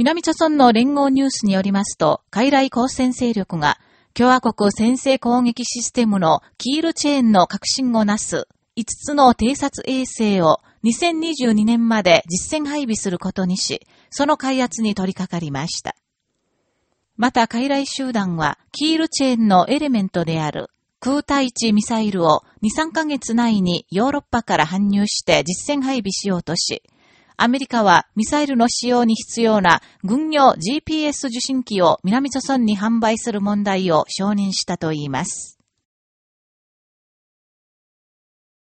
南朝村の連合ニュースによりますと、海来交戦勢力が、共和国先制攻撃システムのキールチェーンの革新をなす5つの偵察衛星を2022年まで実戦配備することにし、その開発に取り掛かりました。また、海来集団は、キールチェーンのエレメントである空対地ミサイルを2、3ヶ月内にヨーロッパから搬入して実戦配備しようとし、アメリカはミサイルの使用に必要な軍用 GPS 受信機を南朝村に販売する問題を承認したといいます。